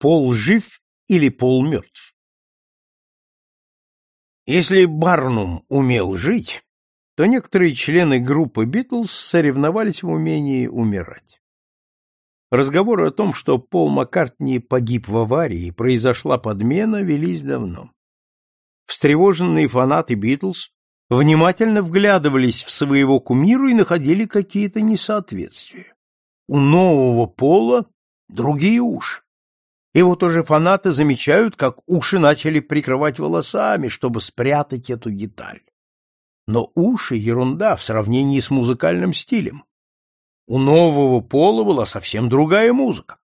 Пол жив или Пол мертв? Если Барнум умел жить, то некоторые члены группы Битлз соревновались в умении умирать. Разговоры о том, что Пол Маккартни погиб в аварии и произошла подмена, велись давно. Встревоженные фанаты Битлз внимательно вглядывались в своего кумира и находили какие-то несоответствия. У нового Пола другие уши. И вот уже фанаты замечают, как уши начали прикрывать волосами, чтобы спрятать эту деталь. Но уши — ерунда в сравнении с музыкальным стилем. У нового пола была совсем другая музыка.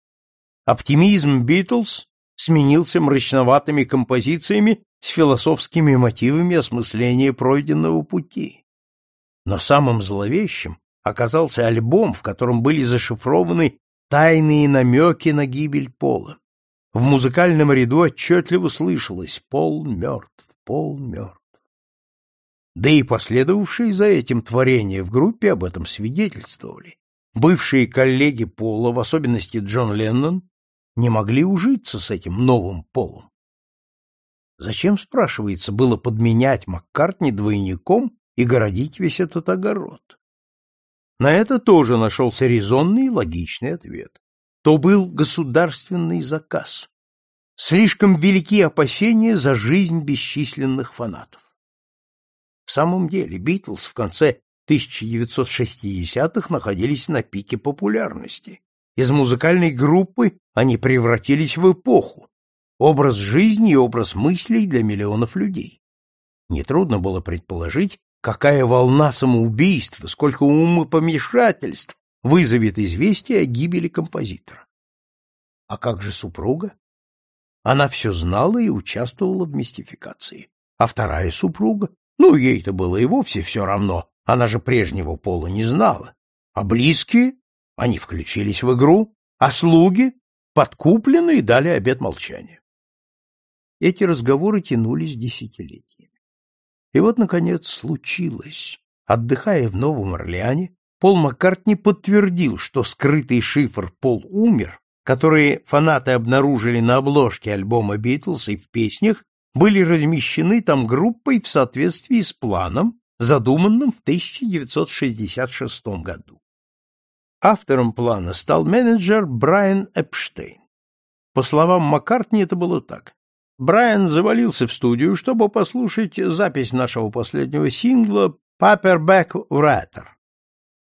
Оптимизм Битлз сменился мрачноватыми композициями с философскими мотивами осмысления пройденного пути. Но самым зловещим оказался альбом, в котором были зашифрованы тайные намеки на гибель Пола. В музыкальном ряду отчетливо слышалось «Пол мертв, Пол мертв». Да и последовавшие за этим творения в группе об этом свидетельствовали. Бывшие коллеги Пола, в особенности Джон Леннон, не могли ужиться с этим новым Полом. Зачем, спрашивается, было подменять Маккартни двойником и городить весь этот огород? На это тоже нашелся резонный и логичный ответ то был государственный заказ. Слишком велики опасения за жизнь бесчисленных фанатов. В самом деле, Битлз в конце 1960-х находились на пике популярности. Из музыкальной группы они превратились в эпоху, образ жизни и образ мыслей для миллионов людей. Нетрудно было предположить, какая волна самоубийств, сколько умопомешательств вызовет известие о гибели композитора. А как же супруга? Она все знала и участвовала в мистификации. А вторая супруга? Ну, ей-то было и вовсе все равно, она же прежнего пола не знала. А близкие? Они включились в игру, а слуги подкуплены и дали обет молчания. Эти разговоры тянулись десятилетиями. И вот, наконец, случилось. Отдыхая в Новом Орлеане, Пол Маккартни подтвердил, что скрытый шифр «Пол умер», который фанаты обнаружили на обложке альбома «Битлз» и в песнях, были размещены там группой в соответствии с планом, задуманным в 1966 году. Автором плана стал менеджер Брайан Эпштейн. По словам Маккартни, это было так. Брайан завалился в студию, чтобы послушать запись нашего последнего сингла «Paperback Writer».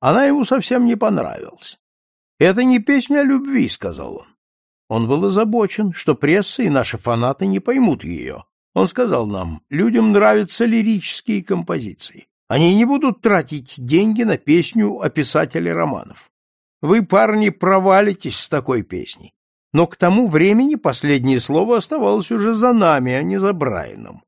Она ему совсем не понравилась. «Это не песня о любви», — сказал он. Он был озабочен, что пресса и наши фанаты не поймут ее. Он сказал нам, людям нравятся лирические композиции. Они не будут тратить деньги на песню о писателе романов. Вы, парни, провалитесь с такой песней. Но к тому времени последнее слово оставалось уже за нами, а не за Брайаном.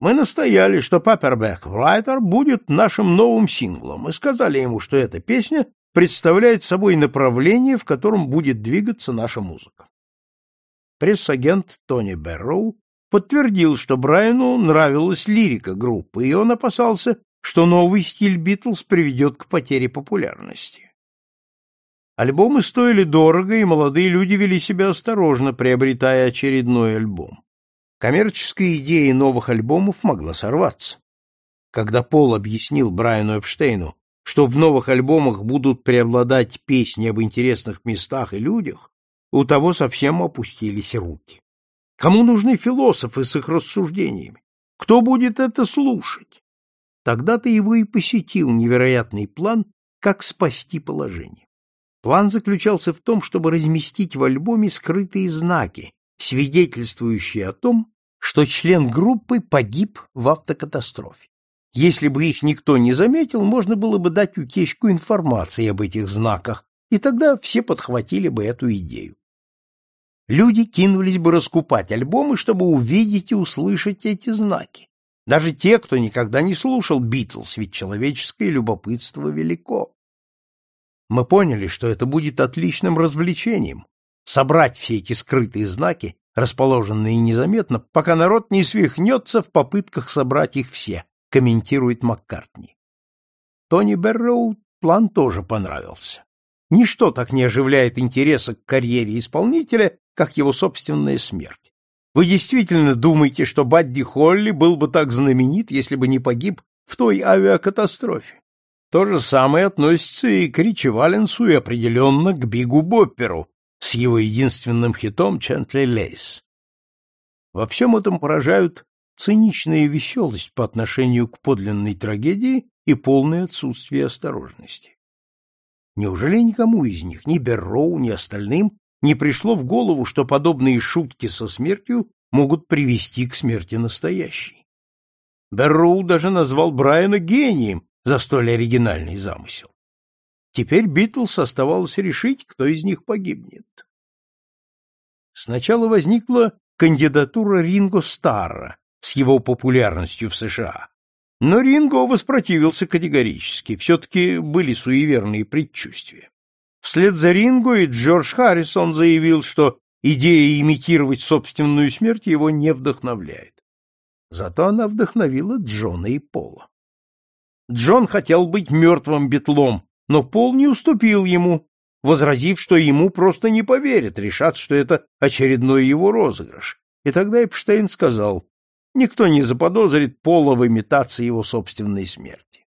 Мы настояли, что Paperback Writer будет нашим новым синглом, и сказали ему, что эта песня представляет собой направление, в котором будет двигаться наша музыка. Пресс-агент Тони Берроу подтвердил, что Брайану нравилась лирика группы, и он опасался, что новый стиль Битлз приведет к потере популярности. Альбомы стоили дорого, и молодые люди вели себя осторожно, приобретая очередной альбом. Коммерческая идея новых альбомов могла сорваться. Когда Пол объяснил Брайану Эпштейну, что в новых альбомах будут преобладать песни об интересных местах и людях, у того совсем опустились руки. Кому нужны философы с их рассуждениями? Кто будет это слушать? Тогда-то его и посетил невероятный план, как спасти положение. План заключался в том, чтобы разместить в альбоме скрытые знаки, свидетельствующие о том, что член группы погиб в автокатастрофе. Если бы их никто не заметил, можно было бы дать утечку информации об этих знаках, и тогда все подхватили бы эту идею. Люди кинулись бы раскупать альбомы, чтобы увидеть и услышать эти знаки. Даже те, кто никогда не слушал Битлз, ведь человеческое любопытство велико. Мы поняли, что это будет отличным развлечением, собрать все эти скрытые знаки, расположенные незаметно, пока народ не свихнется в попытках собрать их все, комментирует Маккартни. Тони Берроу план тоже понравился. Ничто так не оживляет интереса к карьере исполнителя, как его собственная смерть. Вы действительно думаете, что Бадди Холли был бы так знаменит, если бы не погиб в той авиакатастрофе? То же самое относится и к Ричи Валенсу и определенно к Бигу Бопперу с его единственным хитом «Chantilly Lace». Во всем этом поражают циничная веселость по отношению к подлинной трагедии и полное отсутствие осторожности. Неужели никому из них, ни Берроу, ни остальным, не пришло в голову, что подобные шутки со смертью могут привести к смерти настоящей? Берроу даже назвал Брайана гением за столь оригинальный замысел. Теперь Битлз оставалось решить, кто из них погибнет. Сначала возникла кандидатура Ринго Старра с его популярностью в США, но Ринго воспротивился категорически, все-таки были суеверные предчувствия. Вслед за Ринго и Джордж Харрисон заявил, что идея имитировать собственную смерть его не вдохновляет. Зато она вдохновила Джона и Пола. Джон хотел быть мертвым битлом, но Пол не уступил ему, возразив, что ему просто не поверят, решат, что это очередной его розыгрыш. И тогда Эпштейн сказал, никто не заподозрит Пола в имитации его собственной смерти.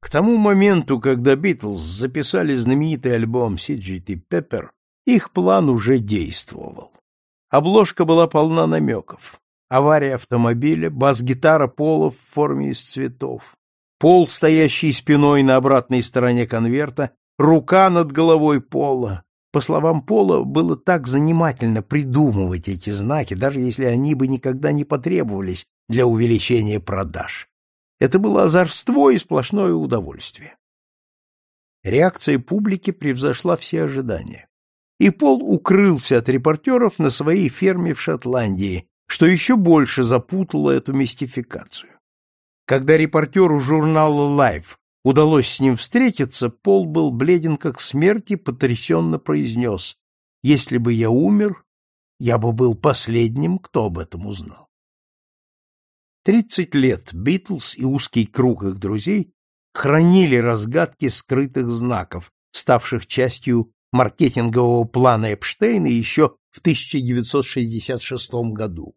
К тому моменту, когда Битлз записали знаменитый альбом C.G.T. Pepper, их план уже действовал. Обложка была полна намеков. Авария автомобиля, бас-гитара Пола в форме из цветов, Пол, стоящий спиной на обратной стороне конверта, рука над головой Пола, по словам Пола, было так занимательно придумывать эти знаки, даже если они бы никогда не потребовались для увеличения продаж. Это было озорство и сплошное удовольствие. Реакция публики превзошла все ожидания. И Пол укрылся от репортеров на своей ферме в Шотландии, что еще больше запутало эту мистификацию. Когда репортеру журнала Life удалось с ним встретиться, Пол был бледен как смерть и потрясенно произнес «Если бы я умер, я бы был последним, кто об этом узнал». Тридцать лет Битлз и узкий круг их друзей хранили разгадки скрытых знаков, ставших частью маркетингового плана Эпштейна еще в 1966 году.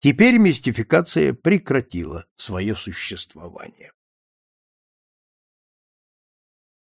Теперь мистификация прекратила свое существование.